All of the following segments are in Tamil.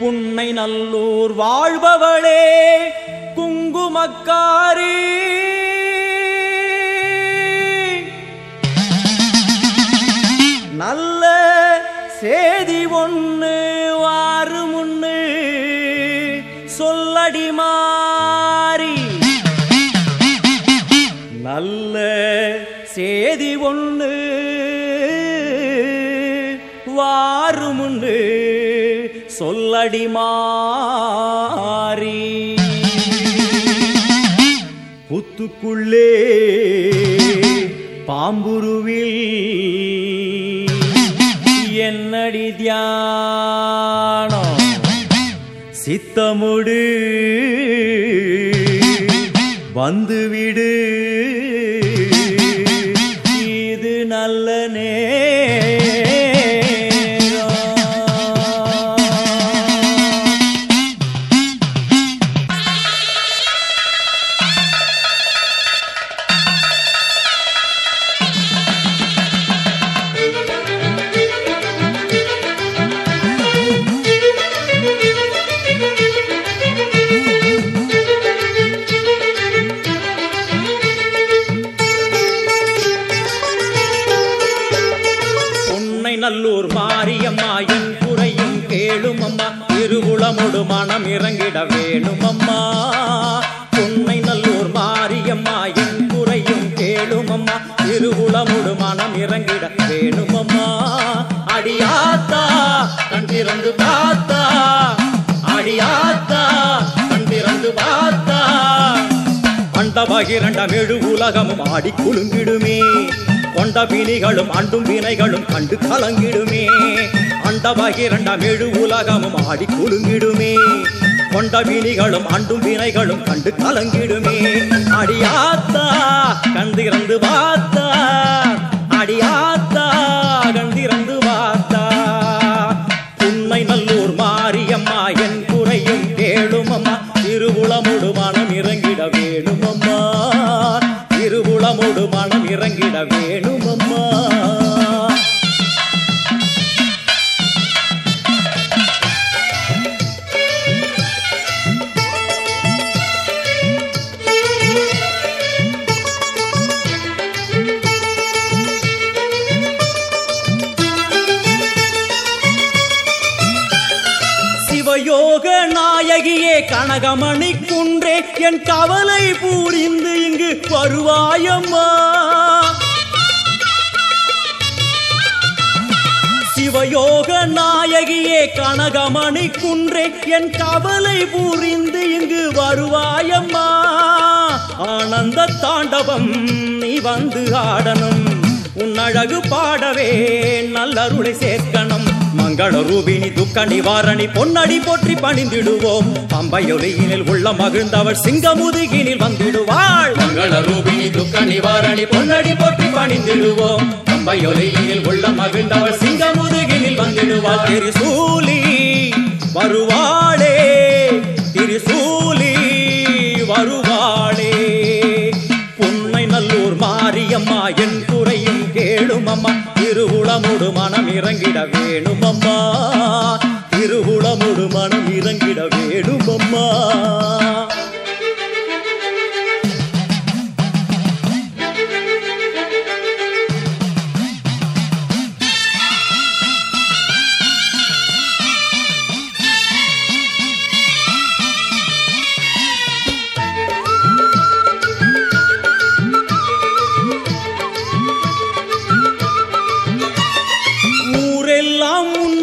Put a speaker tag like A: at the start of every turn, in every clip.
A: புன்னை நல்லூர் வாழ்பவளே குங்குமக்காரி. நல்ல சேதி ஒன்று வாறு முன்னு மாறுமுன்னு சொல்லடி மாறி. புத்துக்குள்ளே பாம்புருவில் என்னடி தியானம்? சித்தமுடு வந்துவிடு. இது நல்ல நே மாரியம்மா என் குறையும் கேளும் அம்மா திருவுளமொடு மனம் இறங்கிட வேணும் அம்மா பொன்னை நல்லூர் மாரியம்மா என் குறையும் கேளும் அம்மா திருவுளமொடு மனம் இறங்கிட வேணும் அம்மா அடியாத்தா கண் திறந்து பார்த்தா. அடியாத்தா கண் திறந்து பார்த்தா. அண்டபகிரண்டம் எழு உலகமும் ஆடி குலுங்கிடுமே. கொண்ட வினிகளும் அண்டும் வினைகளும் கண்டு கலங்கிடுமே. அண்டபகிரண்டம் ஏழு உலகமும் ஆடி குலுங்கிடுமே. கொண்ட வினிகளும் அண்டும் வினைகளும் கண்டு கலங்கிடுமே. அடியாத்தா கண்டிறந்து பார்த்தா. அடியாத்தா கண்டிறந்து பார்த்தா. உண்மை நல்லூர் மாரியம்மா என் குறையும் கேளுமம்மா. அம்மா திருவுளமுடு மனம் இறங்கிட வேணுமம்மா. அம்மா திருவுளமுடு மனம் இறங்கிட வேணும் சிவயோக நாயகியே கனகமணி குன்றே என் கவலை பூரிந்து இங்கு வருவாயம்மா. சிவயோக நாயகியே கனகமணி குன்றே என் கவலை பூரிந்து இங்கு வருவாயம்மா. ஆனந்த தாண்டவம் நீ வந்து ஆடணும். உன் அழகு பாடவே நல்லருளை சேர்க்க மங்கள ரூபினி துக்க நிவாரணி பொன்னடி போற்றி பணிந்திடுவோம். பம்பையொலியினில் உள்ள மகிழ்ந்தவள் சிங்கமுதுகினில் வந்திடுவாள். மங்கள ரூபினி துக்க நிவாரணி பொன்னடி போற்றி பணிந்திடுவோம். பம்பையொலியினில் உள்ள மகிழ்ந்தவள் சிங்கமுதுகினில் வந்திடுவாள். திரிசூலி திருவுளமுடு மனம் இறங்கிட வேணும் அம்மா திருவுளமுடு மனம் இறங்கிட வேணும் அம்மா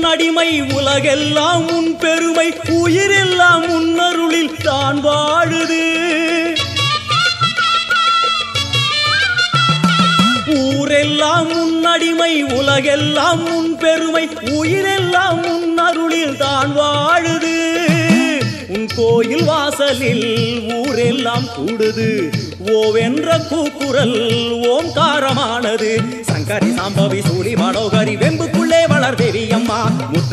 A: அடிமை உலகெல்லாம் உன் பெருமை உயிரெல்லாம் உன் அருளில் தான் வாழுது. ஊரெல்லாம் உன் அடிமை உலகெல்லாம் உன் பெருமை உயிரெல்லாம் உன் அருளில் தான் வாழுது. உன் கோயில் வாசலில் ஊரெல்லாம் கூடுது. ஓவென்ற கூக்குரல் ஓம்காரமானது. சங்கரி சாம்பவி சூழி மனோகரி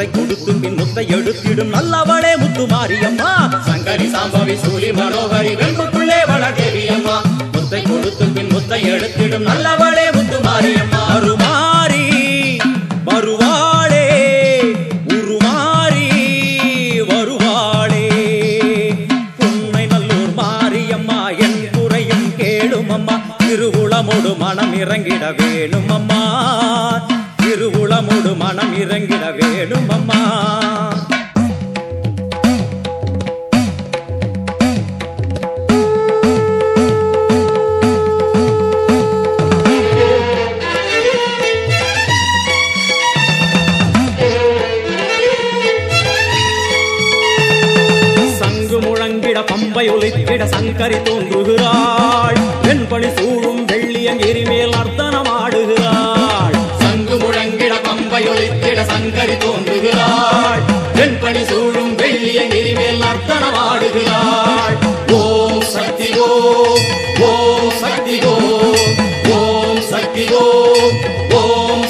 A: முத்தை கொடுத்து பின் முத்தை எடுத்திடும் நல்லவளே முத்து மாரியம்மா சங்கரி சாம்பவி சூரி மனோகரி வெண்புக்குள்ளே வளர் தேவி அம்மா முத்தை கொடுத்து பின் முத்தை எடுத்திடும் நல்லவளே இறங்கிட வேணும் அம்மா சங்கு முழங்கிட பம்பை ஒலித்திட சங்கரி தோன்றுகிறாள். வெண்பணி சூழும் வெள்ளியங்கிரி மேல்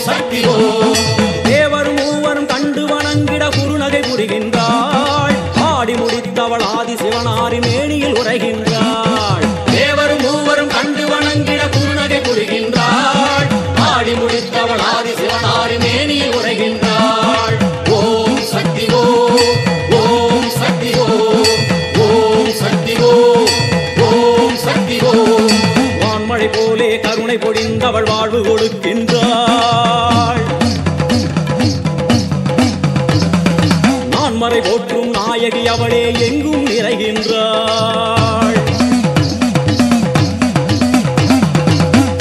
B: ஓம்
A: தேவர் மூவரும் கண்டு வணங்கிட குருநகை புரிகின்றாள் ஆடி முடித்தவள் ஆதி சிவனாரி மேனியில் உரைகின்றாள்
B: தேவர் மூவரும் கண்டு வணங்கிட குருநகை புரிகின்றாள் ஆடி முடித்தவள் ஆதி சிவனாரி மேனியில்
A: அழகி அவளே எங்கும் நிறைகின்றாள்.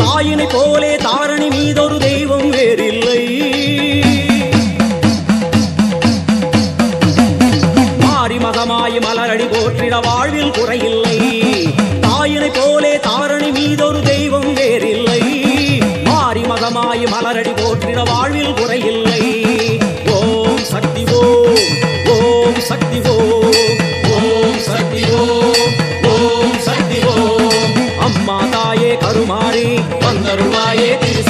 A: தாயினை போலே தாரணி மீதொரு தெய்வம் வேறில்லை. மாறி மகமாய் மலரடி போற்றிட வாழ்வில் குறையில்லை. தாயினை போலே தாரணி மீதொரு தெய்வம் வேறில்லை. மாறி மகமாய் மலரடி போற்றிட வாழ்வில் குறையில்லை. ஓம் சக்தி ஓம். ஓம் சக்தி ஓம்
B: ஓம் சக்தி ஓம் ஓம் சக்தி ஓம்.
A: அம்மா தாயே கருமாறி
B: வந்தருள்வாயே திரு